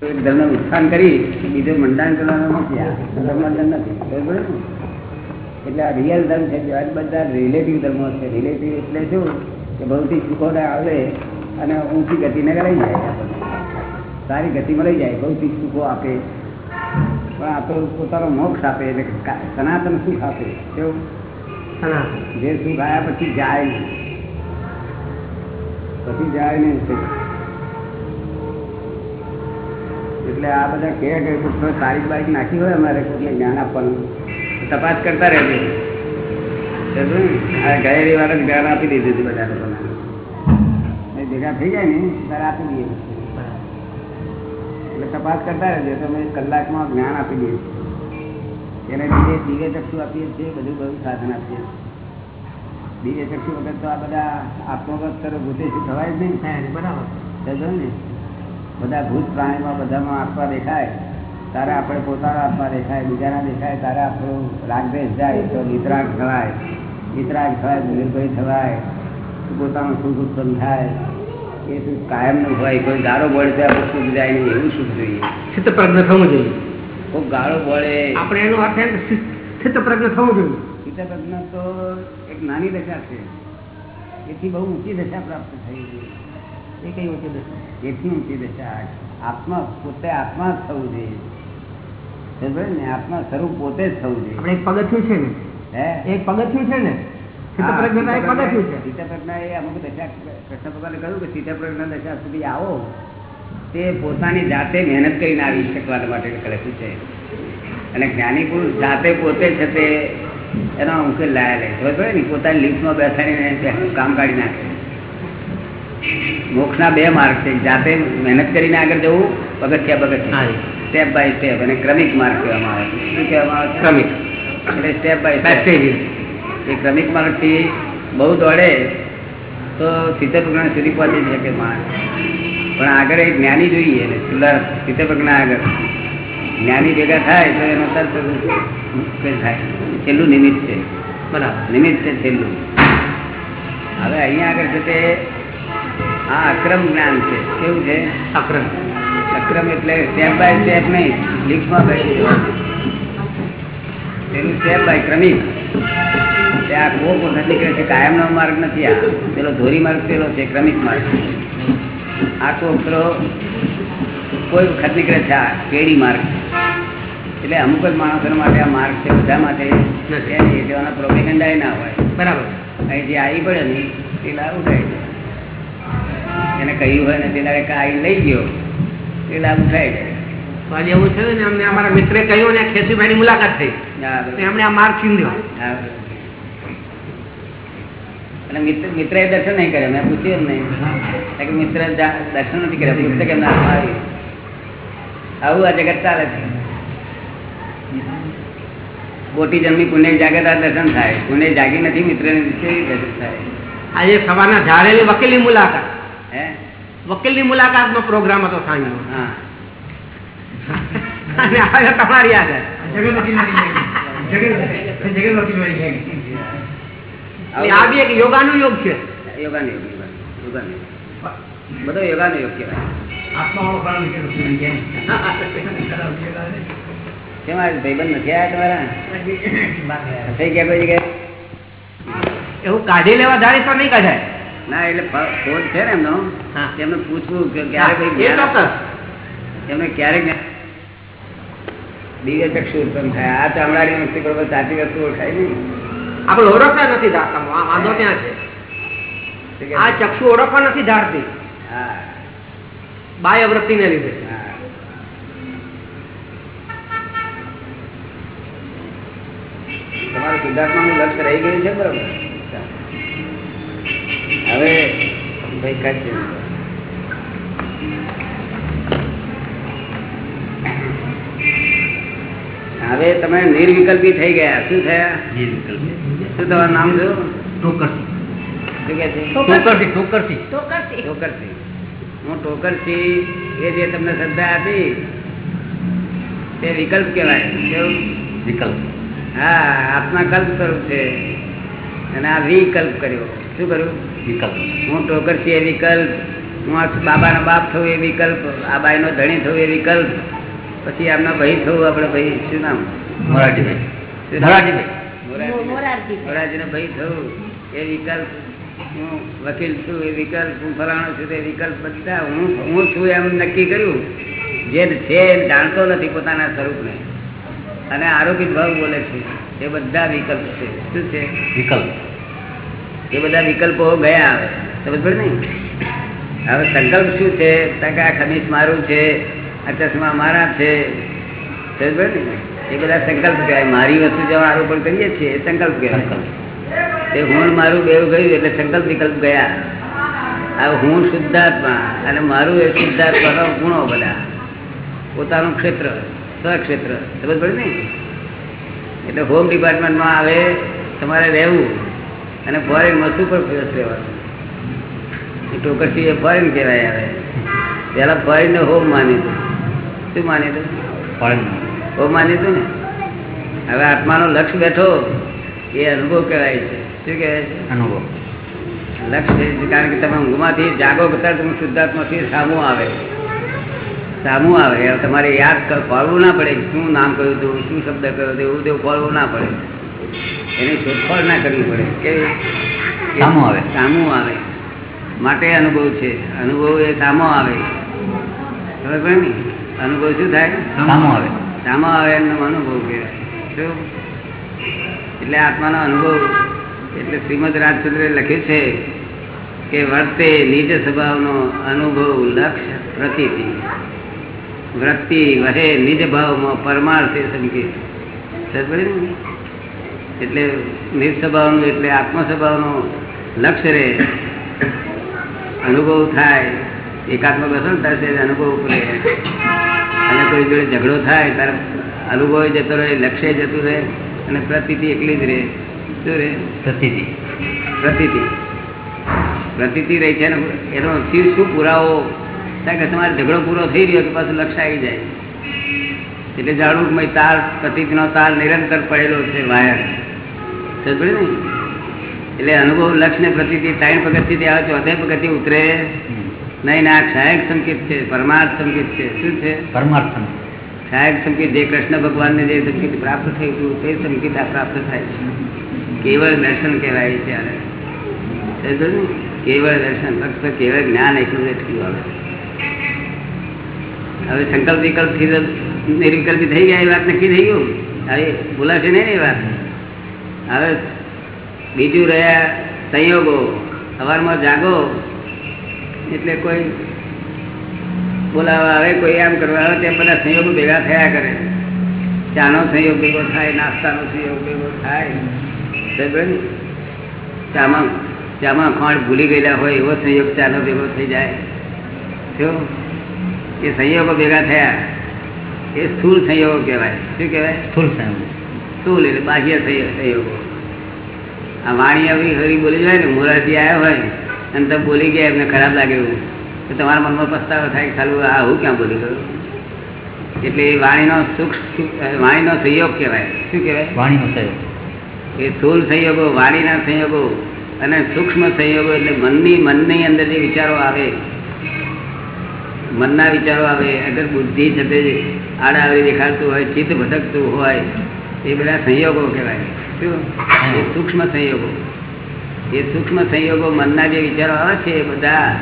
ધર્મ ઉત્થાન કરી બીજું મંડાણ કરવાનું નથી. નથી બરોબર? એટલે આ રિયલ ધર્મ છે આ બધા રિલેટિવ ધર્મો છે રિલેટિવ એટલે શું? કે ભૌતિક સુખોને આવે અને ઊંચી ગતિને કરાઈ જાય સારી ગતિમાં મળી જાય ભૌતિક સુખો આપે. પણ આ તો પોતાનો મોક્ષ આપે એટલે સનાતન સુખ આપે. કેવું? જે સુખ આવ્યા પછી જાય નહીં. પછી જાય નહીં. એટલે આ બધા કે કે પુસ્તકો તારીખ બારીખ નાખી હોય અમારે કોઈને જ્ઞાન આપવાનું. તપાસ કરતા રહેજો. આ ગયા રવિવારે જ જ્ઞાન આપી દીધું હતું બધા લોકોને. ભેગા થઈ જાય ને ત્યારે આપી દઈએ. એટલે તપાસ કરતા રહેજો. તો અમે કલાકમાં જ્ઞાન આપી દઈએ. એને લીધે દિવ્ય ચક્ષુ આપીએ છીએ બધું બધું સાધન આપીએ છીએ. દિવ્ય ચક્ષુ વગર તો આ બધા આત્મગત કરો ભૂતે થવાય જ નહીં. બરાબર. ને? બધા ભૂત પ્રાણીમાં બધામાં આત્મા દેખાય તારે આપણે પોતાના આત્મા દેખાય બીજાના દેખાય તારે આપણું રાગદેશ જાય તો નિતરાગ થવાય. નિતરાગ થવાય નિર્ભય થવાય પોતાનું સુખ ઉત્પન્ન થાય. એ સુખ કાયમનું હોય કોઈ ગાળો બળે તો આપણે સુખ જાય નહીં એવું સુખ જોઈએ. ચિત્ત પ્રજ્ઞ થવું જોઈએ. કોઈ ગાળો બળે. આપણે એનો અર્થ એમ કે પ્રજ્ઞ થવું જોઈએ. ચિત્તપ્રજ્ઞ તો એક નાની દશા છે. એથી બહુ ઊંચી દશા પ્રાપ્ત થઈ ગઈ. એ કઈ ઊંચી દશા એટલી ઊંચી દશા આત્મા પોતે આત્મા થવું જોઈએ. ને? આત્મા સ્વરૂપ પોતે જ થવું જોઈએ. એક પગથિયું છે ને? હે? એક પગથિયું છે ને? ચિત્ત પ્રજ્ઞતા એક પગથિયું છે. ચિત્તપ્રજ્ઞા એ અમુક કૃષ્ણ ભગવાને કહ્યું કે ચિત્તપ્રજ્ઞા દશા સુધી આવો. તે પોતાની જાતે મહેનત કરીને આવી શકવા માટે લખ્યું છે. અને જ્ઞાની પુરુષ જાતે પોતે છે તે એનો ઉકેલ લાયા લે ખબર પડે ને? પોતાની લિફ્ટમાં બેસાડીને કામ કાઢી નાખે. મોક્ષના બે માર્ગ છે. જાતે મહેનત કરીને આગળ જવું પગથિયા પગથિયા. સ્ટેપ બાય સ્ટેપ અને ક્રમિક માર્ગ કહેવામાં આવે છે. શું કહેવામાં આવે ક્રમિક. એટલે સ્ટેપ બાય સ્ટેપ એ ક્રમિક માર્ગથી બહુ દોડે તો સિત્તેર પ્રજ્ઞા સુધી પહોંચી શકે માણસ પણ આગળ એક જ્ઞાની જોઈએ ને છેલ્લા સિત્તેર પ્રજ્ઞા આગળ. જ્ઞાની ભેગા થાય તો એનો તરત મુશ્કેલ થાય. છેલ્લું નિમિત્ત છે. બરાબર. નિમિત્ત છે છેલ્લું. હવે અહીંયા આગળ છે તે આ અક્રમ જ્ઞાન છે. કેવું છે? અક્રમ. અક્રમ એટલે સ્ટેપ બાય સ્ટેપ નહીં લીફ્ટમાં બેસી જવાનું. સ્ટેપ બાય ક્રમિક. આ કોક વખત નીકળે છે કાયમનો માર્ગ નથી આ. પેલો ધોરી માર્ગ પેલો છે ક્રમિક માર્ગ. આ કોકરો કોઈ વખત નીકળે છે આ કેડી માર્ગ. એટલે અમુક જ માણસો માટે આ માર્ગ છે બધા માટે. એ તેવાના પ્રોપેગંડા ના હોય. બરાબર. અહીં જે આવી પડે ને તે લાવું થાય જાય એને કહ્યું હોય ને તેના લાગે લઈ ગયો. એ લાભ થાય છે. તો આજે એવું થયું ને અમને અમારા મિત્રે કહ્યું ને ખેસીભાઈ ની મુલાકાત થઈ. એમણે આ માર્ગ ચીંધ્યો અને મિત્ર મિત્રએ દર્શન નહીં કર્યા? મેં પૂછ્યું એમ નહીં કે મિત્ર દર્શન નથી કર્યા. એમના હાથમાં આવ્યું આવું આ જગત ચાલે છે. મોટી જન્મી પુણ્ય જાગે દર્શન થાય. પુણ્ય જાગી નથી મિત્ર દર્શન થાય. આજે સવારના ઝાડેલી વકીલની મુલાકાત. હે? મુલાકાત નો પ્રોગ્રામ હતો સાંજનો. હા. અને આવ્યો તમારી આગળ આ બી એક યોગાનો યોગ છે યોગાનો યોગ યોગાનો યોગ બધો યોગાનો યોગ કહેવાય કેમ આ ભાઈબંધ નથી આવ્યા તમારા? થઈ ગયા કોઈ જગ્યાએ એવું કાઢી લેવા ધારે તો નહીં કઢાય. ના એટલે ફોન છે ને એમનો એમને પૂછવું કે ક્યારે કોઈ એમને ક્યારેક દિવ્ય ચક્ષુ ઉત્પન્ન થાય. આ ચામડાની વસ્તુ બરોબર સાચી વસ્તુ ઓળખાય નહીં. આપણે ઓળખતા નથી ધારતા વાંધો ત્યાં છે? આ ચક્ષુ ઓળખવા નથી ધારતી. હા. અવૃત્તિ ને લીધે. તમારું સિદ્ધાર્થમાં લક્ષ્ય રહી ગયું છે બરોબર? હવે ભાઈ કરશે હવે તમે નિર્વિકલ્પી થઈ ગયા. શું થયા? શું તમારું નામ ઠોકરથી ઠોકરથી હું ટોકરથી એ જે તમને શ્રદ્ધા આપી તે વિકલ્પ કહેવાય. કેવું વિકલ્પ. હા આપના કલ્પ સ્વરૂપ છે. અને આ વિકલ્પ કર્યો. શું કર્યું? વિકલ્પ. હું છું એ વિકલ્પ. હું આ બાબાનો બાપ થવું એ વિકલ્પ. આ બાઈનો ધણી થવું એ વિકલ્પ. પછી આમનો ભાઈ થવું આપણે ભાઈ. શું નામ? મોરારજીભાઈ. મોરારજીભાઈ. મોરારજી. મોરારજીનો ભાઈ થવું એ વિકલ્પ. હું વકીલ છું એ વિકલ્પ. હું ફલાણો છું એ વિકલ્પ બધા. હું હું છું એમ નક્કી કર્યું. જે છે એ જાણતો નથી પોતાના સ્વરૂપને. અને આરોપી ભાવ બોલે છે. એ બધા વિકલ્પ છે. શું છે? વિકલ્પ. એ બધા વિકલ્પો ગયા હવે સમજ પડે ને હવે સંકલ્પ શું છે? કે આ ખમીસ મારું છે? આ ચશ્મા મારા છે? સમજ પડે ને એ બધા સંકલ્પ કહેવાય. મારી વસ્તુ જેવા આરોપણ કરીએ છીએ એ સંકલ્પ કહેવાય. એ હું મારું બેવ ગયું એટલે સંકલ્પ વિકલ્પ ગયા. આ હું શુદ્ધાત્મા અને મારું એ શુદ્ધાત્માનો ગુણો બધા. પોતાનું ક્ષેત્ર સ્વક્ષેત્ર. સમજ પડે ને એટલે હોમ ડિપાર્ટમેન્ટમાં આવે તમારે રહેવું. અને ફોરેનમાં સુપર ફ્રેશ રહેવાનું. એ ટોકરસી એ ફોરેન કહેવાય આવે પેલા ફોરેન ને હોમ માનીતું. શું માનીતું? ફોરેન હોમ માનીતું ને? હવે આત્માનો લક્ષ બેઠો એ અનુભવ કહેવાય છે. શું કહેવાય છે? અનુભવ. લક્ષ્ય કારણ કે તમે ઊંઘમાંથી જાગો કરતા તમે શુદ્ધાત્માથી સામું આવે. સામું આવે. તમારે યાદ કરવું ના પડે. શું નામ કહ્યું હતું શું શબ્દ કર્યો હતો એવું તેવું ખોળવું ના પડે. એની શોધખોળ ના કરવી પડે. કે સામો આવે. સામો આવે. માટે અનુભવ છે. અનુભવ એ સામો આવે. ખબર પડે ને? અનુભવ શું થાય? સામો આવે. સામો આવે એમનો અનુભવ કહેવાય. શું એટલે આત્માનો અનુભવ એટલે શ્રીમદ રાજચંદ્રે લખ્યું છે કે વર્તે નિજ સ્વભાવનો અનુભવ લક્ષ્ય પ્રતિથી વૃત્તિ વહે નિજ ભાવમાં પરમાર્થે સંકેત? એટલે નિજ સ્વભાવનું એટલે આત્મ સ્વભાવનો લક્ષ્ય રહે. અનુભવ થાય એકાત્મ બેસો થશે અનુભવ કરે. અને કોઈ જોડે ઝઘડો થાય ત્યારે અનુભવ જતો રહે લક્ષ્ય જતું રહે અને પ્રતિતિ એકલી જ રહે. શું રહે? પ્રતિથિ પ્રતિથિ પ્રતિથિ રહી છે ને એનો શિવ શું પુરાવો? કારણ કે તમારે ઝઘડો પૂરો થઈ રહ્યો તો પાછું લક્ષ્ય આવી જાય. એટલે જાણવું કે તાર પ્રતિથિનો તાર નિરંતર પડેલો છે વાયર. એટલે અનુભવ લક્ષ્ય ને પ્રતિ ત્રણ પગથિયથી આવે ચોથે પગથિયે ઉતરે. નહીં ના સહાયક સંકેત છે પરમાર્થ સંકેત છે. શું છે? પરમાર્થ સહાયક સંકેત જે કૃષ્ણ ભગવાનને જે સંકેત પ્રાપ્ત થયું હતું તે સંકેત આ પ્રાપ્ત થાય છે. કેવળ દર્શન કહેવાય છે આને. કેવળ દર્શન ફક્ત કેવળ જ્ઞાન એટલું એટલું આવે હવે. સંકલ્પ વિકલ્પથી નિર્વિકલ્પી થઈ ગયા એ વાત નક્કી થઈ ગયું? હવે બોલાશે નહીં એ વાત? હવે બીજું રહ્યા સંયોગો. સવારમાં જાગો. એટલે કોઈ બોલાવા આવે, કોઈ આમ કરવા આવે તે બધા સંયોગો ભેગા થયા કરે. ચાનો સંયોગ ભેગો થાય, નાસ્તાનો સંયોગ ભેગો થાય. ચામાં ચામાં ખાંડ ભૂલી ગયેલા હોય, એવો સંયોગ ચાનો ભેગો થઈ જાય. શું? એ સંયોગો ભેગા થયા. એ સ્થૂળ સંયોગો કહેવાય. શું કહેવાય? સ્થૂલ સંયોગ. સ્થૂળ એટલે બાહ્ય સંયોગો આ વાણી આવી હરી બોલી જાય ને મોરારજી આવ્યા હોય અને તમે બોલી ગયા એમને ખરાબ લાગે એવું. તો તમારા મનમાં પસ્તાવો થાય ખાલી આ હું ક્યાં બોલી ગયું એટલે એ વાણીનો સુખ વાણીનો સંયોગ કહેવાય. શું કહેવાય? વાણીનો સંયોગ. એ સ્થૂળ સંયોગો વાણીના સંયોગો અને સૂક્ષ્મ સંયોગો એટલે મનની મનની અંદર જે વિચારો આવે મનના વિચારો આવે અગર બુદ્ધિ છે તે આડાવડી દેખાડતું હોય ચિત્ત ભટકતું હોય એ બધા સંયોગો કહેવાય. શું? એ સૂક્ષ્મ સંયોગો. એ સૂક્ષ્મ સંયોગો મનના જે વિચારો આવે છે એ બધા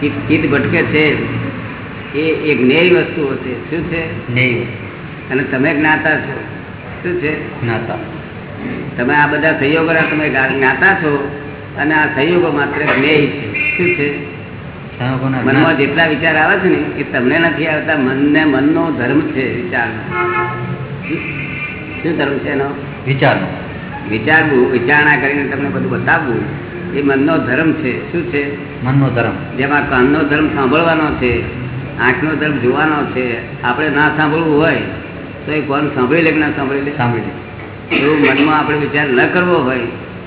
ચિત્ત ભટકે છે. એ એક જ્ઞેય વસ્તુઓ છે. શું છે? અને તમે જ્ઞાતા છો. શું છે? જ્ઞાતા. તમે આ બધા સહયોગો તમે જ્ઞાતા છો અને આ સંયોગો માત્ર જ્ઞેય છે. શું છે? મનમાં જેટલા વિચાર આવે છે ને એ તમને નથી આવતા. મનને મનનો ધર્મ છે વિચાર શું ધર્મ છે એનો? વિચારવું. વિચારવું વિચારણા કરીને તમને બધું બતાવવું એ મનનો ધર્મ છે. શું છે? મનનો ધર્મ. જેમાં કાનનો ધર્મ સાંભળવાનો છે આંખનો ધર્મ જોવાનો છે આપણે ના સાંભળવું હોય તો એ કોણ સાંભળી લે કે ના સાંભળી લે? સાંભળી એવું મનમાં આપણે વિચાર ન કરવો હોય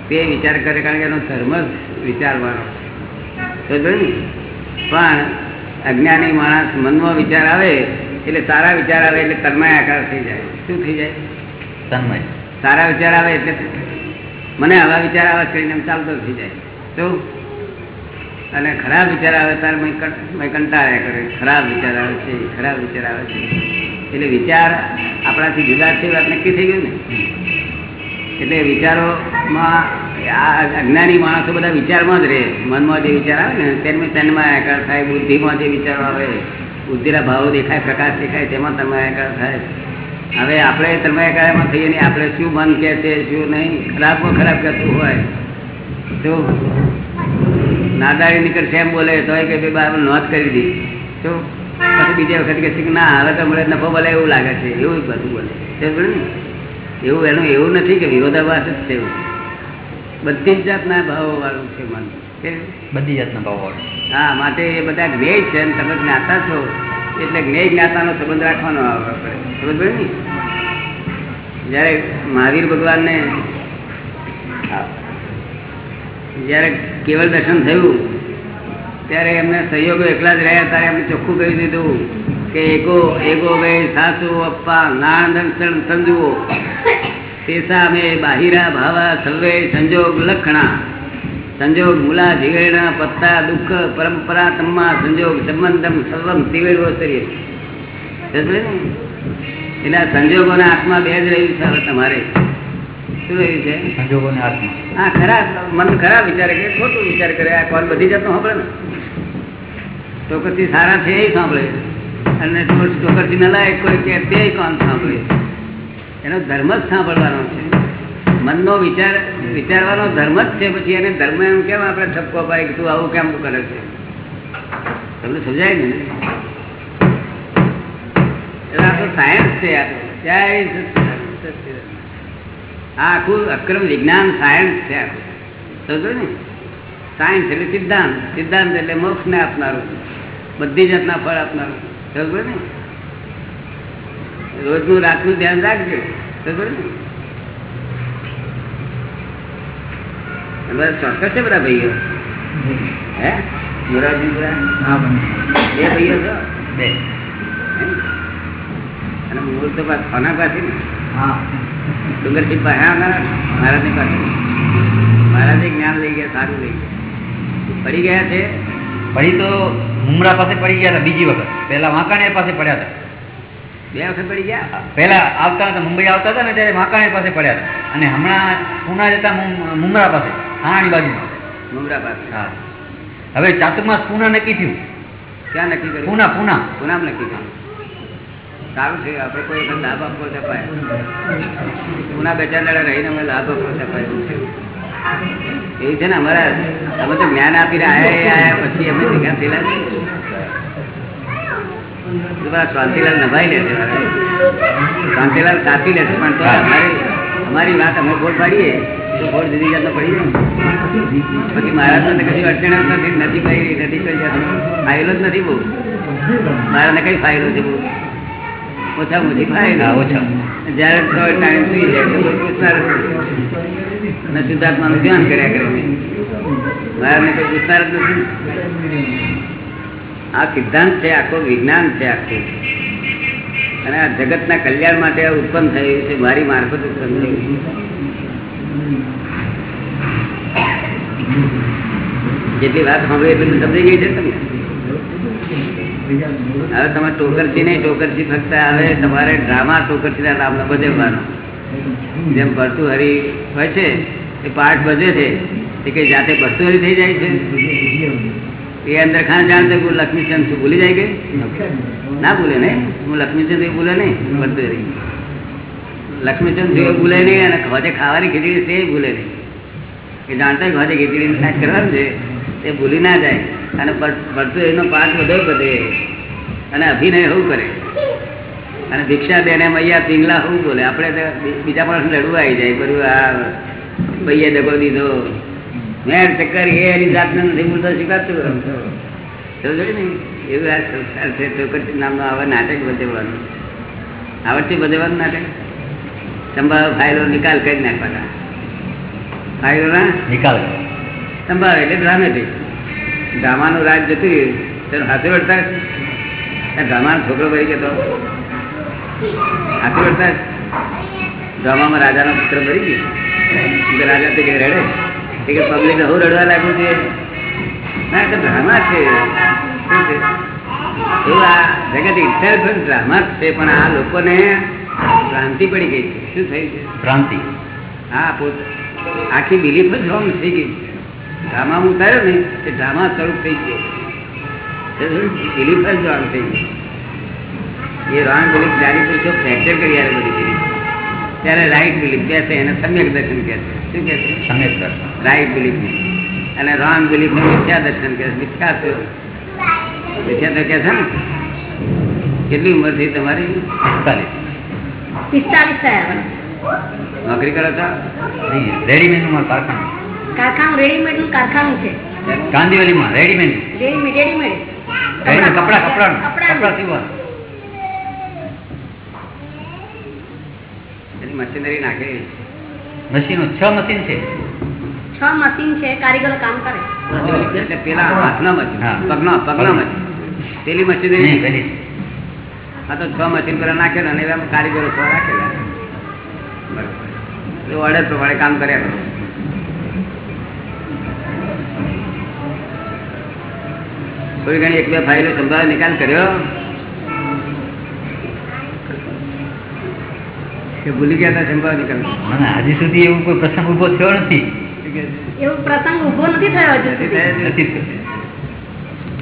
તે વિચાર કરે કારણ કે એનો ધર્મ જ વિચારવાનો ને? પણ અજ્ઞાની માણસ મનમાં વિચાર આવે એટલે સારા વિચાર આવે એટલે તન્મય આકાર થઈ જાય. શું થઈ જાય? તન્મય સારા વિચાર આવે એટલે મને આવા વિચાર આવે કરીને ચાલતો થઈ જાય. તો અને ખરાબ વિચાર આવે ત્યારે મેં કરે. ખરાબ વિચાર આવે છે, ખરાબ વિચાર આવે છે. એટલે વિચાર આપણાથી જુદા છે વાત નક્કી થઈ ગયું ને? એટલે વિચારોમાં આ અજ્ઞાની માણસો બધા વિચારમાં જ રહે. મનમાં જે વિચાર આવે ને તેમ તેનમાં આકાર થાય, બુદ્ધિમાં જે વિચારો આવે, બુદ્ધિના ભાવો દેખાય, પ્રકાશ દેખાય, તેમાં તન્મય આકાર થાય. હવે આપણે તમે આકારમાં થઈએ નહીં. આપણે શું મન કે છે શું નહીં. ખરાબમાં ખરાબ કરતું હોય તો નાદારી નીકળશે એમ બોલે તો કે ભાઈ બાર નોંધ કરી દી. તો પછી બીજી વખત કહેશે કે ના હવે તો મળે નફો બોલે એવું લાગે છે. એવું બધું બોલે. એવું એનું એવું નથી કે વિરોધાભાસ જ છે એવું. બધી જ જાતના ભાવો વાળું છે મન. બધી જાતના ભાવો વાળું હા માટે એ બધા જ્ઞેય છે તમે જ્ઞાતા છો. એટલે જ્ઞેય જ્ઞાતાનો સંબંધ રાખવાનો સમજ પડે ને? જ્યારે મહાવીર ભગવાનને જ્યારે કેવળ દર્શન થયું, ત્યારે એમને સહયોગો એકલા જ રહ્યા, ત્યારે એમને ચોખ્ખું કહી દીધું કે એકો એકો ભાઈ સાસુ, અપ્પા નાણ સમજવો તેસા મેં બાહિરા ભાવા, સર્વે સંજોગ લક્ષણા સંજોગ મૂલા જીવેણા પત્તા દુઃખ પરંપરા તમ્મા સંજોગ સંબંધમ સર્વમ તિવેડો શરીર એટલે આ સંજોગોના આત્મા બે જ રહ્યું છે તમારે. શું રહ્યું છે? સંજોગોને આત્મા. હા ખરા મન ખરા વિચારે કે ખોટું વિચાર કરે આ કોલ બધી જાતનો સાંભળે ને? ચોકસથી સારા છે એ સાંભળે. અને ચોકરથી ના લાયક કોઈ કે તે કોણ સાંભળે? એનો ધર્મ જ સાંભળવાનો છે. મનનો વિચાર, વિચારવાનો ધર્મ જ છે પછી એને ધર્મ એમ કેમ આપણે ઠપકો પાય કે તું આવું કેમ કરે છે? તમને સમજાય ને? એટલે આ સાયન્સ છે, આ આખું અક્રમ વિજ્ઞાન સાયન્સ છે ને? સાયન્સ એટલે સિદ્ધાંત. સિદ્ધાંત એટલે મોક્ષ ને આપનારું. બધી જાતના ફળ આપનારું. સમજો ને? રોજનું રાતનું ધ્યાન રાખજો. સમજો ને? ચોક્કસ છે બધા ભાઈઓ? હે? મોરારજી બે ભાઈઓ છો? બે. અને મૂળ તો પા- પાસે ને? હા. ડુંગરથી પાસે મહારાજની પાસે. મહારાજે જ્ઞાન લઈ ગયા સારું લઈ ગયા. પડી ગયા છે? પડી તો મુમરા પાસે પડી ગયા હતા બીજી વખત. પહેલા વાંકાણીયા પાસે પડ્યા હતા. બે વખત પડી ગયા? પહેલા આવતા હતા મુંબઈ આવતા હતા ને ત્યારે માકાણી પાસે પડ્યા હતા. અને હમણાં પુના જતા મુમ- મુમરા પાસે થાણાની બાજુમાં. મુમરા પાસે. હા. હવે ચાતુર્માસ પુના નક્કી થયું. ક્યાં નક્કી કર્યું? પુના પુના. પુના નક્કી કર્યું. સારું છે આપણે કોઈ વખત લાભ આપવો પુના બે ચાર દાડા રહીને અમે લાભ આપવો તપાય એવું છે ને અમારા અમે તો જ્ઞાન આપીને આયા આયા પછી અમે ભેગા થયેલા પેલા શાંતિલાલ નભાઈ લે છે શાંતિલાલ કાપી લે છે પણ તો અમારી અમારી વાત અમે ફોડ પાડીએ તો ફોડ દીધી જાતનો પડી જાય પછી મહારાજ ને કશું અડચણ જ નથી નથી કઈ નથી કઈ જાતનો. ફાઇલો જ નથી બહુ. મારાને કઈ ફાયલો છે બહુ? ઓછા ઓછી ફાઇલો. હા, ઓછા. જયારે ટાઈમ સુઈ જાય પૂછનાર અને શુદ્ધાત્માનું ધ્યાન કર્યા કરે છે. મારાને કઈ પૂછનાર જ નથી. આ સિદ્ધાંત છે, આખો વિજ્ઞાન છે આખું. અને આ જગતના કલ્યાણ માટે ઉત્પન્ન થયું છે મારી મારફત ઉત્પન્ન થયું જેટલી વાત સાંભળી એટલી સમજી ગઈ છે તમે હવે તમે ટોકરસી નહીં ટોકરસી ફક્ત હવે તમારે ડ્રામા ટોકરસી ના નામનો ભજવવાનો જેમ ભરતુહરી હોય છે, એ પાઠ ભજવે છે, એ કઈ જાતે ભરતુહરી થઈ જાય છે? એ અંદર ખાન જાણતો કે લક્ષ્મીચંદ શું ભૂલી જાય કે? ના ભૂલે ને હું લક્ષ્મીચંદ એ ભૂલે નહીં રહી. લક્ષ્મીચંદ ભૂલે નહીં અને ખોજે ખાવાની ખીચડી તે ભૂલે નહીં. એ જાણતા ખોજે ખીચડી શાક કરવાનું છે એ ભૂલી ના જાય. અને ભરતું એનો પાઠ બધો બધે. અને અભિનય હોવું કરે. અને ભિક્ષા દેને મૈયા પિંગલા હું બોલે. આપણે બીજા માણસ લડવું આવી જાય. બધું આ ભાઈએ દગો દીધો. મેર ચક્કર એ એની જાતને નથી બોલતો શીખાતું એવું આ સંસ્કાર છે ચોકરસી નામનો આવા નાટક બધેવાનું. આવડતી બધેવાનું નાટક? સંભાવ ફાઇલો નિકાલ કરી નાખવાના. ફાઇલો ના નિકાલ. સંભાવ એટલે ડ્રામેટિક ડ્રામાનું રાજ જતું રહ્યું. તેનો હાથે વળતા ડ્રામાનો છોકરો ભરી ગયો તો હાથે વળતા? ડ્રામામાં રાજાનો પુત્ર ભરી ગયો. રાજા તે રડે કે પબ્લિક હું રડવા લાગ્યું છે ના એ તો ડ્રામા છે. એવું આ જગત ઇટસેલ્ફ ડ્રામા જ છે પણ આ લોકોને ભ્રાંતિ પડી ગઈ છે. શું થઈ છે? ભ્રાંતિ. હા પોત આખી બિલીફ જ રોંગ થઈ ગઈ છે. ડ્રામામાં ઉતાર્યો ને તે ડ્રામા સ્વરૂપ થઈ ગયો. બિલીફ જ રોંગ થઈ ગઈ. એ રોંગ બિલીફ જાણી પૂછો ફ્રેક્ચર કરી આવે બધી બિલીફ ત્યારે રાઈટ બિલીફ કે છે એને સમ્યક દર્શન કે છે. શું કે છે? સમ્યક દર્શન. રાઈટ બિલીફ અને રોંગ બિલીફ મિથ્યા દર્શન કે છે. મિથ્યા તો મિથ્યા તો કે છે ને કેટલી ઉંમર થઈ તમારી? પિસ્તાલીસ. પિસ્તાલીસ થયા નોકરી કરો છો? રેડીમેડનું કારખાનું. કારખાનું રેડીમેડનું કારખાનું છે. કાંદીવલીમાં રેડીમેડ રેડીમેડ રેડીમેડ રેડીમેડ કપડા કપડા. કપડા સીવવા એની મશીનરી નાખેલી મશીનો છ મશીન છે? છ મશીન છે કારીગરો કામ કરે. એટલે પેલા હાથના મશીન. પગના પગના મશીન. પેલી નહીં મશીનરી પેલી આ તો છ મશીન પેલા નાખેલા અને એવા કારીગરો છ રાખેલા. એ ઓર્ડર પ્રમાણે કામ કર્યા કરો. થોડી ઘણી એક બે ફાઇલો સંભાળ નિકાલ કર્યો? કે ભૂલી ગયા હતા નિકાલ મને હજી સુધી એવું કોઈ પ્રસંગ ઊભો થયો નથી. એવો પ્રસંગ ઊભો નથી થયો હજુ નથી.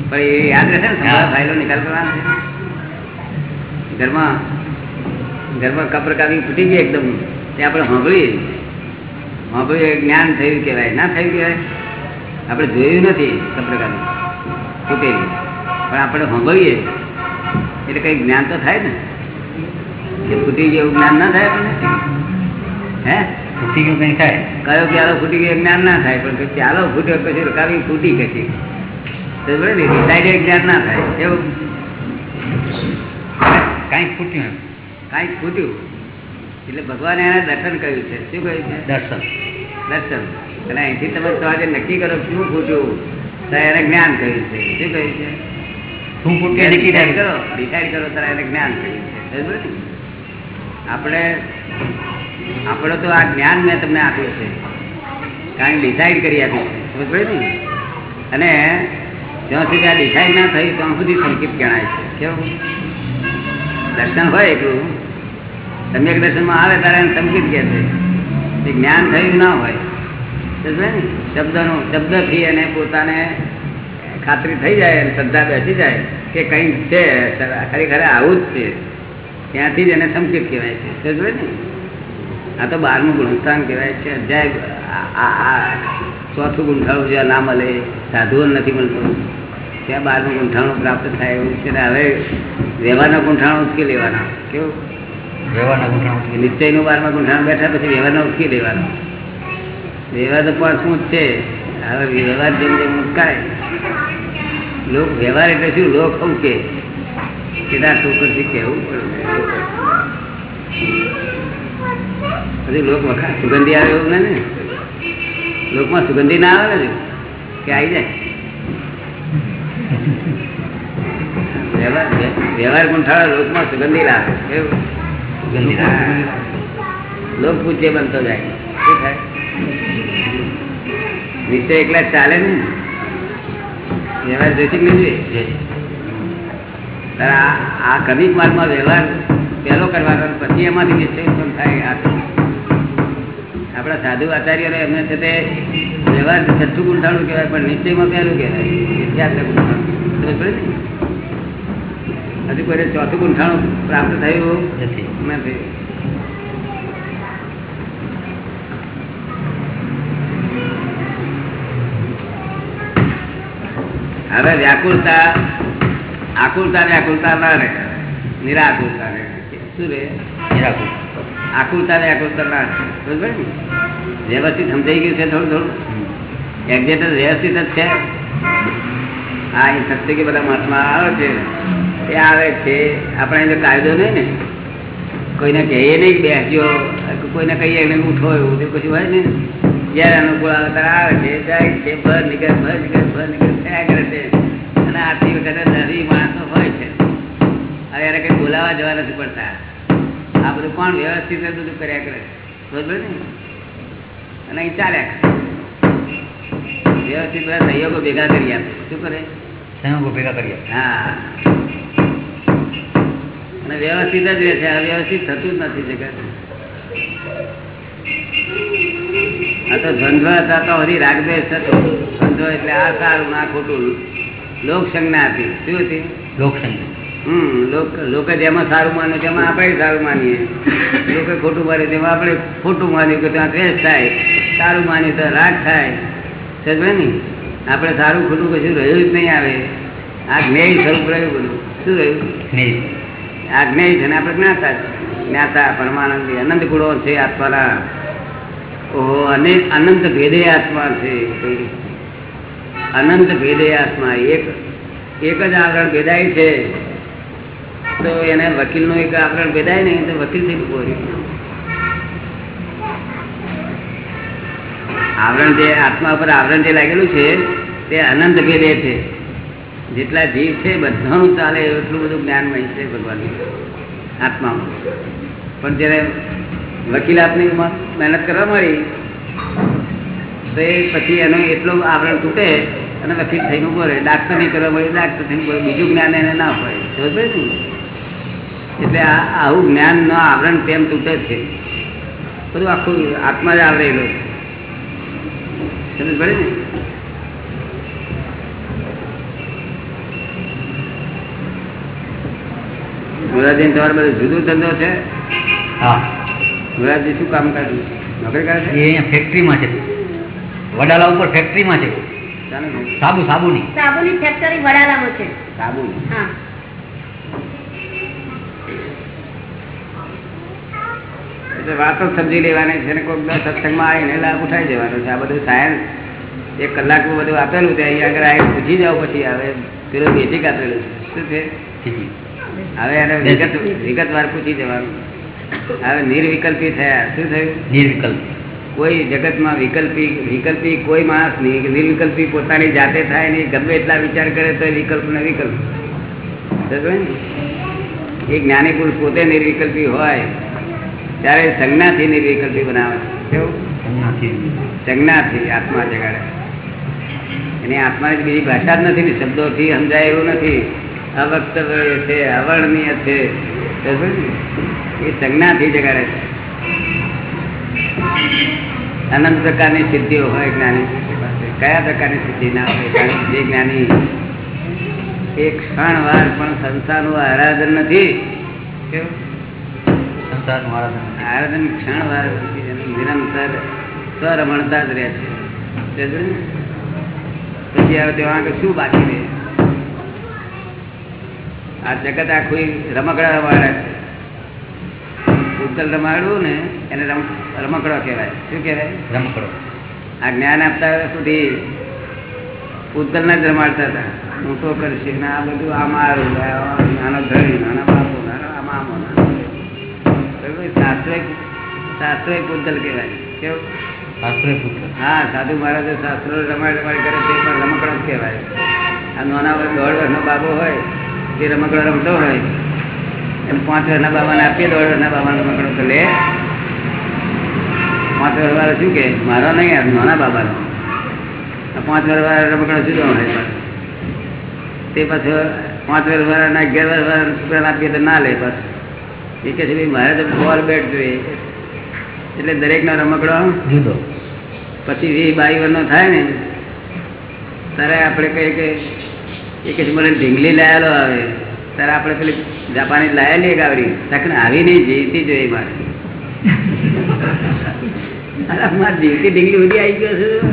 પણ એ યાદ રહેશે ને ફાઇલો નિકાલ કરવાનો છે. ઘરમાં ઘરમાં કપરકાવી ફૂટી ગઈ એકદમ. તે આપણે સાંભળીએ સાંભળ્યું જ્ઞાન થયું કહેવાય. ના થયું કહેવાય? આપણે જોયું નથી કપરકાવી ફૂટેલી. પણ આપણે સાંભળીએ એટલે કંઈ જ્ઞાન તો થાય ને. ફૂટી ગયું જ્ઞાન ના થાય હે? ફૂટી ગયું કઈ થાય? કયો પ્યાલો ફૂટી ગયો જ્ઞાન ના થાય પણ પ્યાલો ફૂટ્યો પછી રકાવી ફૂટી ને ડિસાઇડેડ જ્ઞાન ના થાય એવું. કાંઈક ફૂટ્યું એમ? કાંઈક ફૂટ્યું. એટલે ભગવાને એને દર્શન કર્યું છે. શું કહ્યું છે? દર્શન. દર્શન. અને અહીંથી તમે તો આજે નક્કી કરો શું ફૂટ્યું. તો એને જ્ઞાન કહ્યું છે. શું કહ્યું છે? શું ફૂટ્યું નક્કી કરો. ડિસાઇડ કરો તારે એને જ્ઞાન કહ્યું છે. બરાબર? આપણે આપણે તો આ જ્ઞાન મેં તમને આપ્યું છે. કારણ ડિસાઇડ કરી આપ્યું છે. પડે ને? અને જ્યાં સુધી આ ડિસાઇડ ના થયું ત્યાં સુધી સંકેત ગણાય છે. કેવું? દર્શન હોય એટલું. સમ્યક દર્શનમાં આવે ત્યારે એને સંકેત કહે છે. એ જ્ઞાન થયું ના હોય. સમજે ને? શબ્દનું, શબ્દથી એને પોતાને ખાતરી થઈ જાય અને શ્રદ્ધા બેસી જાય કે કંઈક છે, ખરેખર આવું જ છે. ત્યાંથી જ એને સંકેત કહેવાય છે. ને? આ તો બારમું ગુણસ્થાન કહેવાય છે. અધ્યાય ચોથું ગુંઠાણું જ્યાં ના મળે સાધુઓ નથી મળતું ત્યાં બારમું ગુંઠાણું પ્રાપ્ત થાય એવું છે. હવે વ્યવહારના ગુંઠાણું ઉચકી લેવાના. કેવું? વ્યવહારના ગુંઠાણું નિશ્ચયનું બારમાં ગુંઠાણું બેઠા પછી વ્યવહારના ઉચકી લેવાનો. વ્યવહાર તો પણ શું જ છે? હવે વ્યવહાર જેમ જેમ ઉચકાય. લોક વ્યવહાર એટલે શું? લોક ઉકે કેદાર ઠોકરથી કહેવું પછી લોક વખા સુગંધી આવે એવું ને? લોકમાં સુગંધી ના આવે ને? કે આવી જાય? વ્યવહાર ગુંઠાળા લોકમાં સુગંધી લાવે. સુગંધી લોક પૂજ્ય બનતો જાય. શું થાય? નીચે એકલા ચાલે ને? વ્યવહાર જોઈ શકે આ ક્રમિક માર્ગમાં વ્યવહાર પહેલો કરવાનો પછી એમાંથી નિશ્ચય ઉત્પન્ન થાય આપણા સાધુ આચાર્યોને એમને છે તે વ્યવહાર છઠ્ઠું ગુંઠાણું કહેવાય પણ નિશ્ચયમાં પહેલું કહેવાય હજુ કોઈને ચોથું ગુંઠાણું પ્રાપ્ત થયું? નથી. નથી. હવે વ્યાકુળતા આકુળતા આકુલતા ના રહે. નિરાકુલતા રહે. શું રહે? આકુલતા ને આકુલતા ના રહે. બરોબર ને? વ્યવસ્થિત સમજાઈ ગયું છે થોડું થોડું? એક્ઝેક્ટ વ્યવસ્થિત જ છે? હા, એ સત્ય કે બધા મહાત્મા આવે છે. એ આવે છે. આપણે એનો કાયદો નહીં ને. કોઈને કહીએ નહીં કે બેસજો કોઈને કહીએ એને ઉઠો એવું તે કશું હોય ને. જ્યારે અનુકૂળ આવે ત્યારે આવે છે, જાય છે ભર નીકળે ભર નીકળે ભર નીકળે થયા કરે છે. અને આરતી વખતે દસી માણસો હોય છે. હવે એને કંઈ બોલાવા જવા નથી પડતા. આ બધું કોણ વ્યવસ્થિત બધું કર્યા કરે બરોબર ને? અને અહીં ચાલ્યા કરે. વ્યવસ્થિત બધા સહયોગો ભેગા કરી આપે. શું કરે? સહયોગો ભેગા કરીએ હા. અને વ્યવસ્થિત જ રહે છે. અવ્યવસ્થિત થતું જ નથી જગત. આ તો ધંધો હતા તો હરી રાગદેશ હતો. ધંધો એટલે આ સારું ના ખોટું. લોક સંજ્ઞા હતી શું હતી? લોકસંગીત હમ લોક લોકો જેમાં સારું માને તેમાં આપણે સારું માનીએ. લોકો ખોટું માને તેમાં આપણે ખોટું માન્યું કે ત્યાં દ્વેષ થાય સારું માન્યું તો રાગ થાય. સમજે ને? આપણે સારું ખોટું કશું રહ્યું જ નહીં આવે. આ જ્ઞેય સ્વરૂપ રહ્યું બધું. શું રહ્યું? આ જ્ઞેય છે ને આપણે જ્ઞાતા જ્ઞાતા પરમાનંદી અનંત ગુણો છે આત્માના. ઓહો અને અનંત ભેદે આત્મા છે. અનંત ભેદે આત્મા. એક એક જ આવરણ ભેદાય છે. તો એને વકીલનું એક આવરણ ભેદાય નહીં, તો વકીલ થઈ ઊભો આવરણ જે આત્મા પર આવરણ જે લાગેલું છે, તે અનંત ભેદે છે. જેટલા જીવ છે, બધાનું ચાલે એટલું બધું જ્ઞાનમય છે ભગવાન આત્મામાં પણ જ્યારે વકીલ આપની મહેનત કરવા મળી તો એ પછી એનો એટલો આવરણ તૂટે અને વકીલ થઈને ઊભો રહે. ડાક્ટર નહીં કરવા મળે ડાક્ટર થઈને બોલે. બીજું જ્ઞાન એને ના હોય. સમજ ને? એટલે આ આવું જ્ઞાન નો આવરણ તેમ તૂટે છે. બધું આખું આત્મા જ આવરેલું છે. સમજ પડે ને? મુરાજી તમારે બધું જુદો ધંધો છે? હા. ગુરાજી શું કામ કરે નોકરી કરે છે? એ ફેક્ટરીમાં છે. વડાલા ઉપર ફેક્ટરીમાં છે. સાબુ સાબુની. સાબુની ફેક્ટરી વડાલામાં છે. સાબુ હા. એટલે વાતો સમજી લેવાની છે ને કોઈક સત્સંગમાં આવીને લાભ ઉઠાઈ જવાનો છે. આ બધું સાયન્સ એક કલાકનું બધું આપેલું છે. અહીંયા આગળ આવીને પૂછી જાવ પછી હવે પેલું બેઝિક આપેલું છે. શું છે? હવે એને વિગત વિગતવાર પૂછી જવાનું. હવે નિર્વિકલ્પી થયા. શું થયું? નિર્વિકલ્પ. કોઈ જગતમાં વિકલ્પી વિકલ્પી કોઈ માણસ નહીં નિર્વિકલ્પી પોતાની જાતે થાય નહીં ગમે એટલા વિચાર કરે તો વિકલ્પ ને વિકલ્પ. એ જ્ઞાની પુરુષ પોતે નિર્વિકલ્પી હોય ત્યારે સંજ્ઞાથી નિર્વિકલ્પી બનાવે. સંજ્ઞાથી આત્મા જગાડે. એની આત્માની બીજી ભાષા જ નથી ને શબ્દોથી સમજાય એવું નથી. અવક્તવ્ય છે અવર્ણનીય છે. એ સંજ્ઞાથી જગાડે છે. અનંત પ્રકારની સિદ્ધિઓ હોય જ્ઞાની પાસે. કયા પ્રકારની સિદ્ધિ ના હોય? કારણ કે જે જ્ઞાની એક ક્ષણ વાર પણ સંસારનું આરાધન નથી. આરાધન ક્ષણ વાર નિરંતર સ્વરમણતા જ રહે છે. પછી આવે તેવા આગળ શું બાકી રહે? આ જગત આખું રમકડા વાળા છે. ઉત્તર રમાડવું ને એને રમકડો કહેવાય. શું કહેવાય? રમકડો. આ જ્ઞાન આપતા સુધી ઉત્તરના જ રમાડતા હતા. હું તો કરીશ ને આ બધું આ મારું નાનો ધણી નાના બાપુ નાનો આ મામો? શાસ્ત્રોય શાસ્ત્રોય પૂતગલ કહેવાય. કેવું? શાસ્ત્રોય પુત્ર હા સાધુ મહારાજ શાસ્ત્રો રમાડ રમાડ કરે તે પણ રમકડો જ કહેવાય. આ નાના દોઢ વર્ષનો બાબો હોય તે રમકડો રમતો હોય પાંચ વર્ષના બાબાને આપીએ દોઢ વર્ષના બાબાને રમકડો તો લે. પાંચ વર્ષ વાળો શું કે? મારો નહીં નાના બાબાનો. પાંચ વર્ષ વાળા રમકડો શું પાછો. તે પાછો પાંચ વર્ષ વાળાના અગિયાર વર્ષ વાળા છોકરાને આપીએ તો ના લે બસ એ કે છે મારે તો બોલ બેટ જોઈએ. એટલે દરેકનો રમકડો જુદો. પછી વી બાઈ વર્ષનો થાય ને, ત્યારે આપણે કહીએ કે, એ કે મને ઢીંગલી લાયેલો આવે. ત્યારે આપણે પેલી જાપાની લાયેલી એક આવડી. તક ને આવી નહીં, જીવતી જોઈએ મારે. મારે જીવતી ઢીંગલી ઉડી આવી ગયો છું.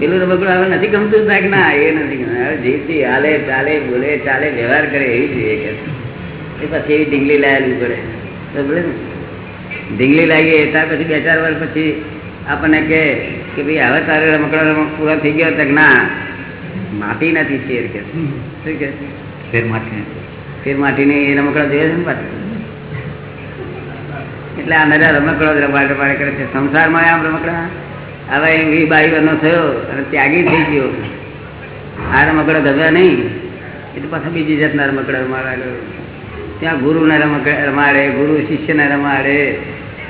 પેલું રમકડું હવે નથી ગમતું ના, એ નથી જીવતી હાલે, ચાલે, બોલે, ચાલે, વ્યવહાર કરે, એવી જોઈએ કે પછી એવી ઢીંગલી લાયેલી પડે. બરાબર ને. ઢીંગલી લાગી ત્યાર પછી બે ચાર વર્ષ પછી આપણને કે કે ભાઈ, હવે તારે રમકડા પૂરા થઈ ગયા તક ના? માટી નથી, શેર કે શું કે ફેર માટી ફેર માટીને એ રમકડા જોઈએ છે ને પાછું? એટલે આ નરા રમકડો રમાડ રમાડ કરે છે. સંસારમાં આમ રમકડા? હવે એ વી બાઈ વર્ષનો થયો અને ત્યાગી થઈ ગયો. આ રમકડો ગમ્યા નહીં. એટલે પાછા બીજી જાતના રમકડા રમાડે. ત્યાં ગુરુને રમકડા રમાડે, ગુરુ શિષ્યને રમાડે.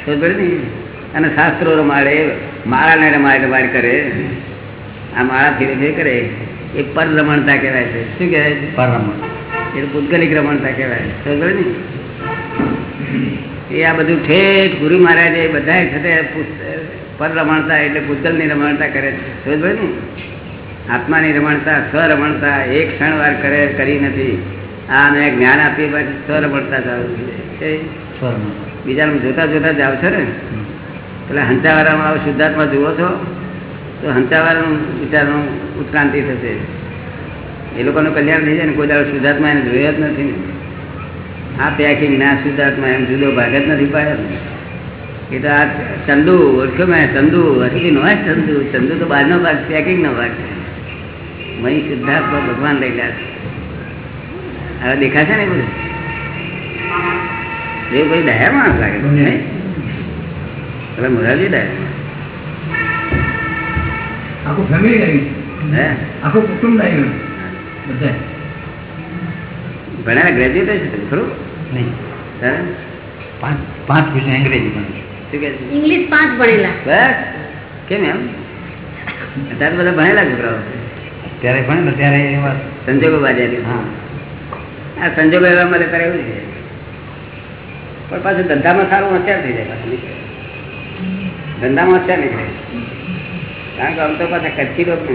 ખબર ને અને શાસ્ત્રો રમાડે. માળાને રમાડ રમાડ કરે. આ માળા ફેરે કરે. એ પર રમણતા કહેવાય છે. શું કહેવાય છે? પરમ એ તો રમણતા કહેવાય. સમજો ને એ આ બધું ઠેઠ ગુરુ મહારાજે બધા સાથે પર રમણતા એટલે પૂતગલની રમણતા કરે છે. સમજ ને આત્માની રમણતા સ્વરમણતા એક ક્ષણ વાર કરે કરી નથી. આ મેં જ્ઞાન આપી પછી સ્વરમણતા ચાલુ છે. બીજાને જોતા જોતા જાવ છો ને? પેલા હંચાવાળામાં શુદ્ધાત્મા જુઓ છો તો હંચાવાળાનું વિચારનું ઉત્ક્રાંતિ થશે. એ લોકોનું કલ્યાણ થઈ જાય ને કોઈ દાડો શુદ્ધાત્મા એને જોયા જ નથી ને. આ પેકિંગ ના શુદ્ધાત્મા એમ જુદો ભાગ જ નથી પાડ્યો. એ તો આ ચંદુ ઓળખ્યો મેં ચંદુ હસી નો ચંદુ. ચંદુ તો બહારનો ભાગ પેકિંગ નો ભાગ છે. મહી શુદ્ધાત્મા ભગવાન લઈ ગયા છે. હવે દેખાશે ને બધું? એ કોઈ દયા માણસ લાગે છે મોરાજી દયા આખું ફેમિલી આવ્યું હે? આખું કુટુંબ આવ્યું બધા ભણ્યા ગ્રેજ્યુએટ છે ખરું? નહીં. પાંચ પાંચ વિષય અંગ્રેજી ભણ્યું ઇંગ્લિશ પાંચ ભણેલા. બસ. કેમ એમ? અત્યારે બધા ભણેલા છોકરાઓ? અત્યારે ભણે ને ત્યારે એવા સંજોગો બાજ્યા હા. આ સંજોગો એવા મળે ત્યારે એવું છે. પણ પાછું ધંધામાં સારું હોશિયાર થઈ જાય પાછું. ધંધામાં હોશિયાર નીકળે કારણ કે આમ તો પાછા કચ્છી રોગ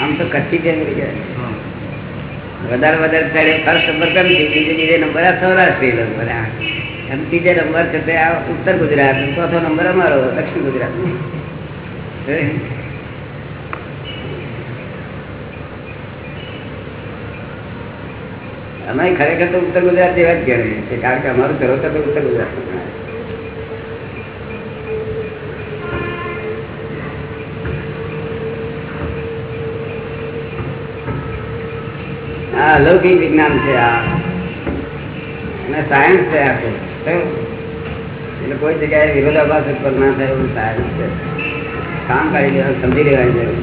આમ તો કચ્છી જાય. વધારે વધારે ફર્સ્ટ નંબર કેમ છે નંબર છે આ ઉત્તર ગુજરાત ચોથો નંબર અમારો, દક્ષિણ ગુજરાત અમે ખરેખર તો ઉત્તર ગુજરાત જેવા જ ગણીએ છે કારણ કે અમારું ચરોતર તો ઉત્તર ગુજરાત આ અલૌકિક વિજ્ઞાન છે આ. અને સાયન્સ છે આખું એટલે કોઈ જગ્યાએ વિરોધાભાસ ઉત્પન્ન ના થાય એવું સાયન્સ છે. કામ કાઢી લેવાનું, સમજી લેવાની જરૂર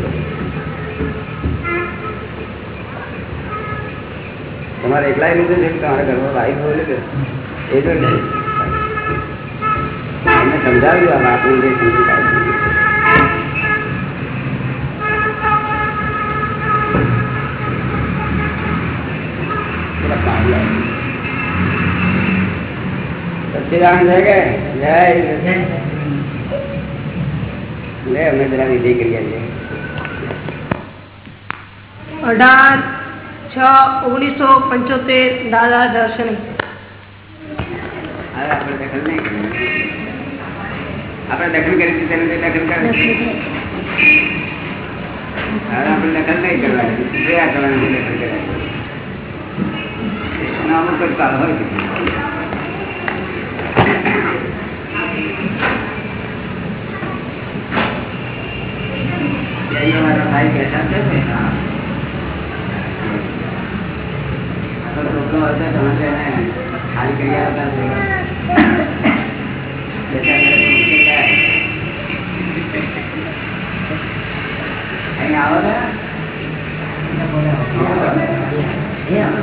તમારે એકલા લીધું છે તમારા ઘરમાં વાઈફ હોય કે? એ તો નહીં. સમજાવ્યું આ વાત જે સમજી કાઢ્યું પેલા પાણી આવે. સચ્ચિદાનંદ છે કે જય લે અમે જરા વિધિ કરીએ છીએ અઢાર છ ઓગણીસો પંચોતેર દાદા દર્શની હવે આપણે દખલ નહીં કરવાની. આપણે દખલ કરી હતી તેને દખલ કરે હવે આપણે દખલ નહીં કરવાની જોયા કરવાની છે દખલ કરવાની એનો કરતા હોય ભાઈ બેઠા છે ખાલી કરી આવતા અહીં આવો ને.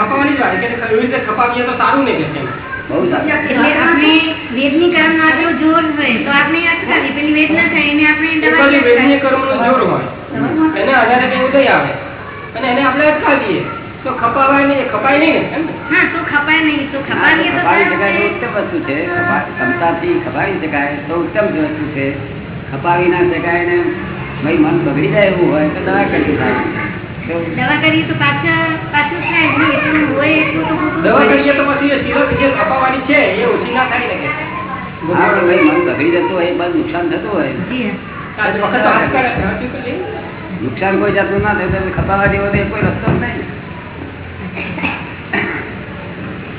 નહીં જ વાત ને? હા તો ખપાય ખપાવીએ તો સારું નહીં વસ્તુ છે. ખપા- ક્ષમતાથી ખપાવી શકાય તો ઉત્તમ વસ્તુ છે. ખપાવી ના શકાય ને ભાઈ મન બગડી જાય એવું હોય તો દવા કરવી થાય દવા કરીએ તો પાછા પાછું થાય જ એટલું હોય એટલું તો દવા કરીએ તો પછી એ સિરપ જે છે એ ઓછી ના થાય ને કે? હા પણ ભાઈ મન બગડી જતું હોય બાદ નુકસાન કોઈ જાતનું ના થાય ખપાવા જેવો કોઈ રસ્તો નહીં.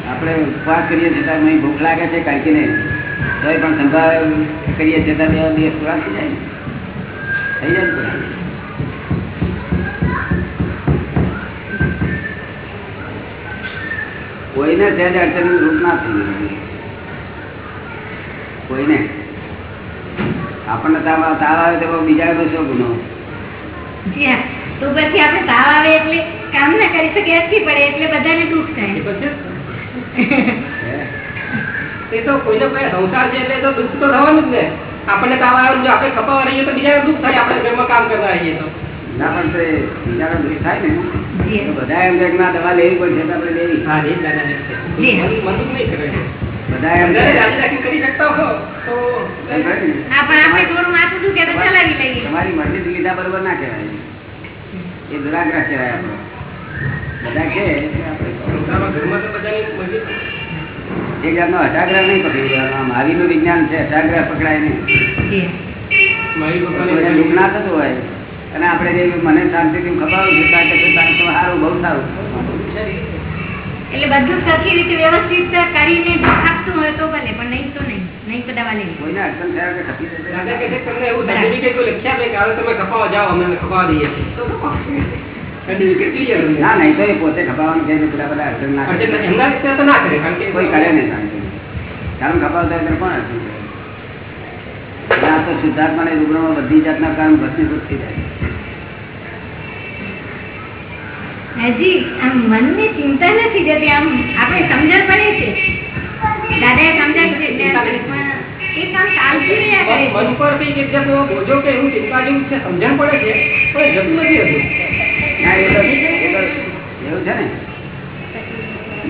આપણે ઉપવાસ કરીએ છતાં ભૂખ લાગે છે કારણ કે નહીં. તોય પણ સંભાળ કરીએ છતાં બે દિવસ પૂરા થઈ જાય થઈ જાય ને કોઈને સહેજ અડચણ રૂપ ના થઈ ગયું. કોઈને. આપણને તાવ તાવ આવે તો બીજા તો શું ગુનો? તો પછી આપણે તાવ આવે એટલે કામ ના કરી શકીએ અટકી પડે એટલે બધાને દુઃખ થાય. એ તો કોઈને કોઈ સંસાર છે એટલે તો દુઃખ તો થવાનું જ ને. આપણને તાવ આવે જો આપણે ખપાવા રહીએ તો બીજાને દુઃખ થાય આપણે ઘરમાં કામ કરવા રહીએ તો. ના પણ તે બીજાનો દુઃખ થાય ને બધા એમ કે ના દવા લેવી પડશે તો આપણે લેવી. હા એ જ દાદા ને છે જી. મન મન દુઃખ નહીં કરે. બધા એમ કરી શકતા હો ને, તમારી મરજી લીધા બરોબર ના કહેવાય. એ દુરાગ્રહ કહેવાય આપણો. બધા મરજી એક જાતનો હટાગ્રહ નહીં પકડી દેવાનો મહાવીરનું વિજ્ઞાન છે હટાગ્રહ પકડાય નહીં. જી મારી કોઈને પોતાની દુઃખ ના થતું હોય અને આપણે જે મને શાંતિથી તારે તો સારું બહુ સારું. એટલે બધું સરખી રીતે વ્યવસ્થિત કરીને આપતું હોય તો ભલે પણ નહીં તો નહીં નહીં તો દવા કોઈને અડચણ થયા કે ખપી દાદા કે તમને એવું સર્ટિફિકેટ કોઈ લખ્યા છે કે હવે તમે ખપાવા જાઓ અમે ખપાવા દઈએ ના નહીં તો એ પોતે ખપાવાનું છે પેલા બધા અડચણ ના કરે. એમના વિશે તો ના કરે કોઈ કરે નહીં કારણ કે. ખપાવતા કોણ અડચણ આ તો શુદ્ધાત્માને રૂબરૂમાં બધી જાતના કામ ભસ્મીભૂત થઈ જાય. હજી આમ મનની ચિંતા નથી જતી આમ આપણે સમજણ પડે છે. દાદાએ સમજાવ્યું છે એટલે પણ એ કામ ચાલતું રહ્યા કરે છે. મન પર કઈ એક બોજો કે એવું ચિંતા જેવું છે સમજણ પડે છે પણ જતું નથી હતું ના, એ તો- એ તો એવું છે ને.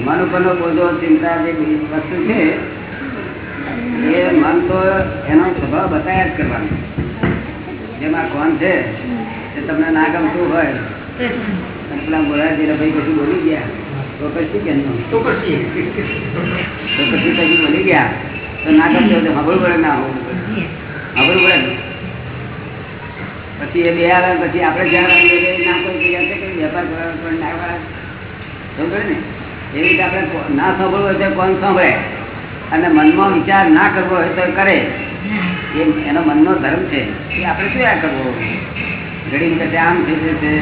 મન ઉપરનો બોજો ચિંતા જે વસ્તુ છે એ મન તો એનો સ્વભાવ બતાવ્યા જ કરવાનો. જેમાં કોણ છે તે તમને ના ગમતું હોય તો અને પેલા ભાઈ કશું બોલી ગયા તો પછી કે તો પછી. તો પછી કશું બોલી ગયા તો ના ગમતું હોય તો હબળ પડે ના હોવું હબળ પડે પછી એ બે આવે પછી આપણે જ્યાં આવીએ ના કોઈ જગ્યા વેપાર કરવાનો ના વાળા સમજે ને? એવી રીતે આપણે ના સાંભળવું હોય તો કોણ સાંભળે? અને મનમાં વિચાર ના કરવો હોય તો કરે. એ એનો મનનો ધર્મ છે. એ આપણે શું આ કરવો? ઘડી વખતે આમ થઈ જશે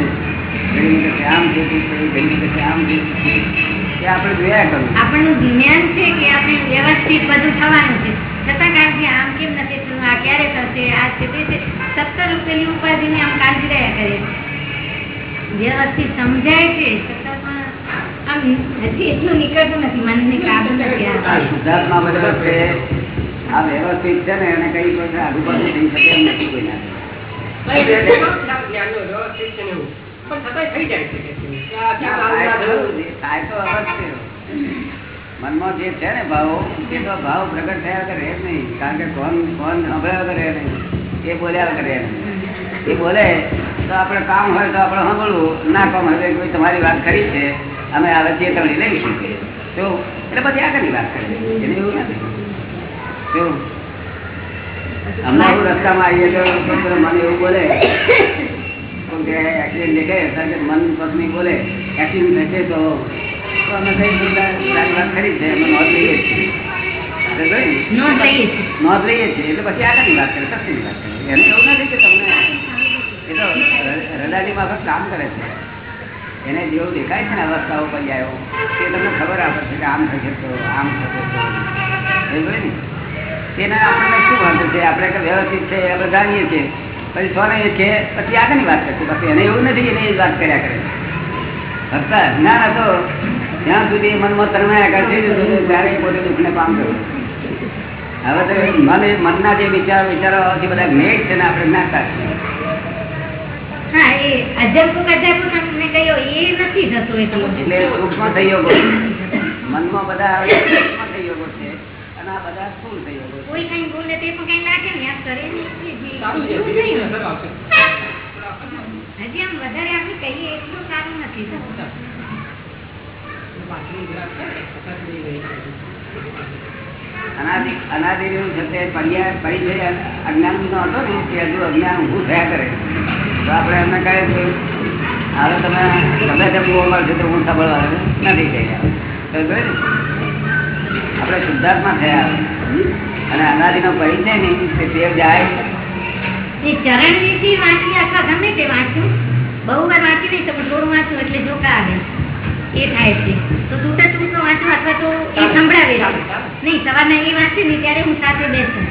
ઘડી વખતે આમ થઈ જશે ઘડી વખતે આમ થઈ જશે. એ આપણે જોયા આપણનું જ્ઞાન છે કે આપણે વ્યવસ્થિત બધું થવાનું છે. છતાં કારણ કે આમ કેમ નથી થયું આ ક્યારે થશે? આ છે તે છે. સત્તર રૂપિયાની ઉપાધિની આમ કાઢી રહ્યા કરે. વ્યવસ્થિત સમજાય છે. આ વ્યવસ્થિત છે ને એને કઈ કોઈ થઈ શકે એમ નથી મનમાં જે છે ને ભાવ તે તો ભાવ પ્રગટ થયા વગર રહે નહીં. કારણ કે કોણ કોણ સાંભળ્યા વગર રહે નહીં. એ બોલ્યા વગર રહે નહીં. એ બોલે તો આપણે કામ હોય તો આપણે સાંભળવું ના કામ હોય કોઈ તમારી વાત કરી છે. અમે હવે ચેતવણી લઈશું તો એટલે પછી આગળની વાત કરીએ એને એવું નથી. એવું રસ્તામાં આવીએ તો મન એવું બોલે એક્સિડન્ટ દેખે મન પત્ની બોલે એક્સિડન્ટ થશે તો તો અમે કઈ વાત કરી છે? અમે નોંધ લઈએ છીએ? નોંધ લઈએ છીએ. એટલે પછી આગળની વાત કરે સસ્તીની વાત કરે. એને એવું નથી કે તમને એ તો રડાની માફક કામ કરે છે. એને જેવું દેખાય છે ને અવસ્થાઓ પર આવ્યો તે તમને ખબર આપે છે કે આમ થશે તો આમ થશે તો ને? તેના આપણને શું વાંધો છે? આપણે વ્યવસ્થિત છે આપણે જાણીએ છીએ. પછી સોને એ છે, પછી આગળની વાત કરશે. પછી એને એવું નથી એને એ વાત કર્યા કરે. ફક્ત ના હતો ત્યાં સુધી મનમાં તરમાયા કરશે ત્યારે પોતે દુઃખને પામતો હવે તો મન મનના જે વિચાર વિચારો બધા જ્ઞેય છે ને, આપણે જ્ઞાતા છીએ. હા એ અજંપુક અજંપુક તમને કહ્યો એ નથી થતો એટલે સૂક્ષ્મ સંયોગો મનમાં બધા સૂક્ષ્મ સંયોગો છે અને આ બધા સ્થૂળ સંયોગો કોઈ કઈ બોલે તે પણ કઈ લાગે ને આ કરે હજી આમ વધારે આપણે કહીએ એટલું સારું નથી થતું. ને, થઈ અનાદિ અનાદિનું છે તે પર્યાય પરિચય અજ્ઞાન નો હતો ને તે હજુ અજ્ઞાન ઊભું થયા કરે તો આપણે એમને કહે છે હવે તમે તમે બોલવા છે તો હું સાંભળવા નથી તો આપણે શુદ્ધાત્મા થયા અને અનાદિનો પરિચય નહીં તે ટેવ જાય. ચરણ વિધિ વાંચી અથવા ગમે તે વાંચું. બહુ વાર વાંચી નહીં તો થોડું વાંચું એટલે જોકા આવે. એ થાય છે તો તૂટા તૂટનો વાંચું અથવા તો એ સંભળાવે છે. નહીં સવારના એ વાંચે ને ત્યારે હું સાથે બેસું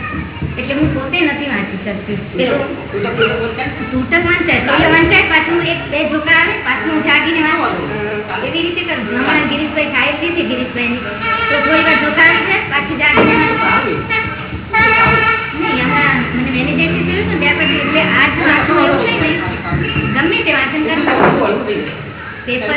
એટલે હું પોતે નથી વાંચી શકતી પેલું તૂટક તૂટક બોલશે ને? તૂટક વંચાય તો એ વંચાય પાછું એક બે જોકા આવે પાછું હું જાગીને વાંચું એવી રીતે કરું છું હમણાં ગિરીશભાઈ ફાઇલ લીધી ગિરીશભાઈની તો થોડી વાર જોકા આવી જાય પાછું જાગીને વાંચું આવી. નહીં હમણાં મને મેનેજરથી જોયું હતું ત્યાં પછી એટલે આજ વાંચવું એવું નહીં ને ગમે તે વાંચન બધું કરતા હળવું થઈ જાય. પેપર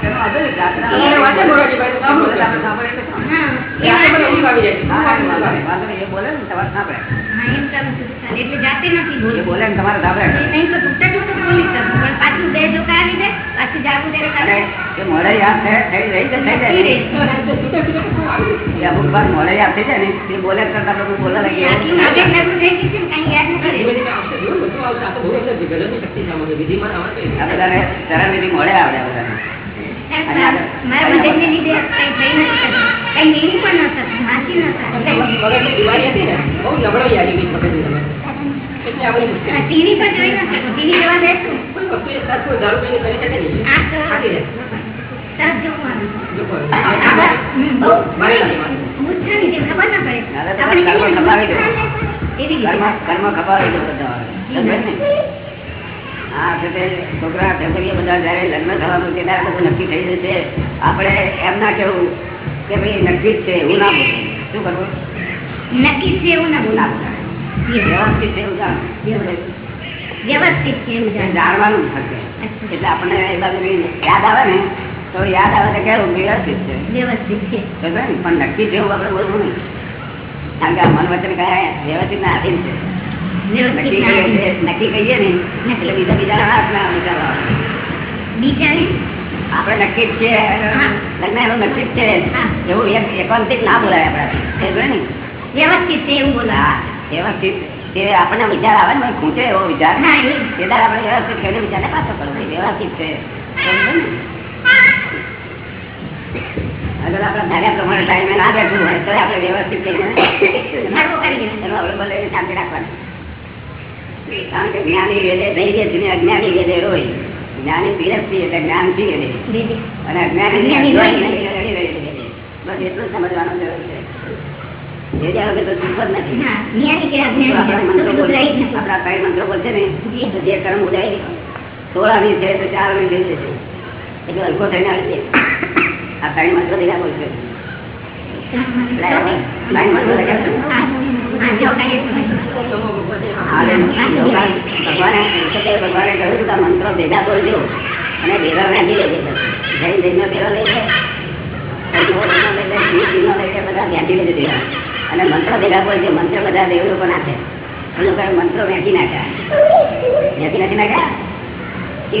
બોલે બોલે બોલી મોડે યાદ થઈ જાય ને. એ બોલે કરતા લોકો બોલવા લાગે. મોડે આવડે બધાને. મારા મગજને લીધે કંઈ થઈ નથી શકતું કંઈ મેળવી પણ ન શકું વાંચી ન એટલે શકું મગજની બીમારી હતી ને બહુ નબળાઈ આવી ગઈ મગજની અંદર. એટલે આ બધી મુશ્કેલી. ટીવી પર જોઈ ન શકું ટીવી જોવા બેસું કોઈ વસ્તુ એક સાથે કોઈ દારૂ પીને કરી શકે નહીં. આ તો થાકી જાય. તરત જોવાનું જો કોઈ. આવા, હમ, બહુ મારી લાગે મારી. બુદ્ધાની જેમ ખબર ન પડે ના, ના, આપણે કર્મ ખપાવી દો. બધા છોકરા છોકરીઓ બધા જયારે લગ્ન થવાનું છે ત્યારે બધું નક્કી થઈ જશે. આપણે એમ ના કેવું કે ભાઈ નક્કી જ છે એવું ના બોલવું શું કરવું? નક્કી છે એવું ના વ્યવસ્થિત છે એવું વ્યવસ્થિત છે એવું જાણવાનું થશે એટલે આપણને એ બાજુ યાદ આવે ને તો યાદ આવે તો કેવું વ્યવસ્થિત છે. વ્યવસ્થિત છે? પણ નક્કી છે એવું આપણે બોલવું નહીં. કારણ કે મન વચન કયા વ્યવસ્થિત ના આધીન છે. નક્કી કહીએ ને એટલે બીજા બીજા આવે. બીજાને આપણે નક્કી જ છે લગ્ન એનું નક્કી જ છે એવું એક એકાંતિક ના બોલાય આપણા ને વ્યવસ્થિત છે એવું બોલો વ્યવસ્થિત તે આપણને વિચાર આવે ને ખૂંચે એવો વિચાર આપણે વ્યવસ્થિત કરીને વિચારને પાછો કરવો વ્યવસ્થિત છે ને? અગર આપણે ધાર્યા પ્રમાણે ટાઈમે ના બેઠું હોય તો આપણે વ્યવસ્થિત કરીને શાંતિ રાખવાની કારણ કે જ્ઞાની વેદે ધૈર્ય છે અજ્ઞાની વેદે રોય જ્ઞાની પીરસતી એટલે જ્ઞાન પીએ દે અને અજ્ઞાની. બસ એટલું સમજવાનું જરૂર છે. બોલશે ને? છે તો ચારની થઈ જશે. એટલે હલકો થઈને આવે છે. આ ત્રણ મંત્રો દીધા બોલશે. ત્રણ મંત્રો લખ્યા ભગવાન કહ્યું મંત્રો ભેગા બોલજો અને ભેગા રાખી લઈ લે મંત્રો બધા દેવ લોકો નાખે એ લોકોએ મંત્રો વેચી નાખ્યા વેચી નથી નાખ્યા લઈ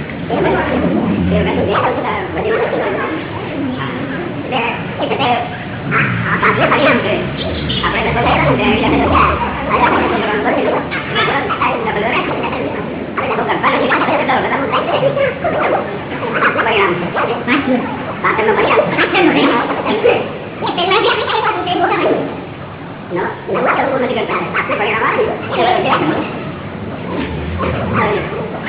No, no, no, no, no,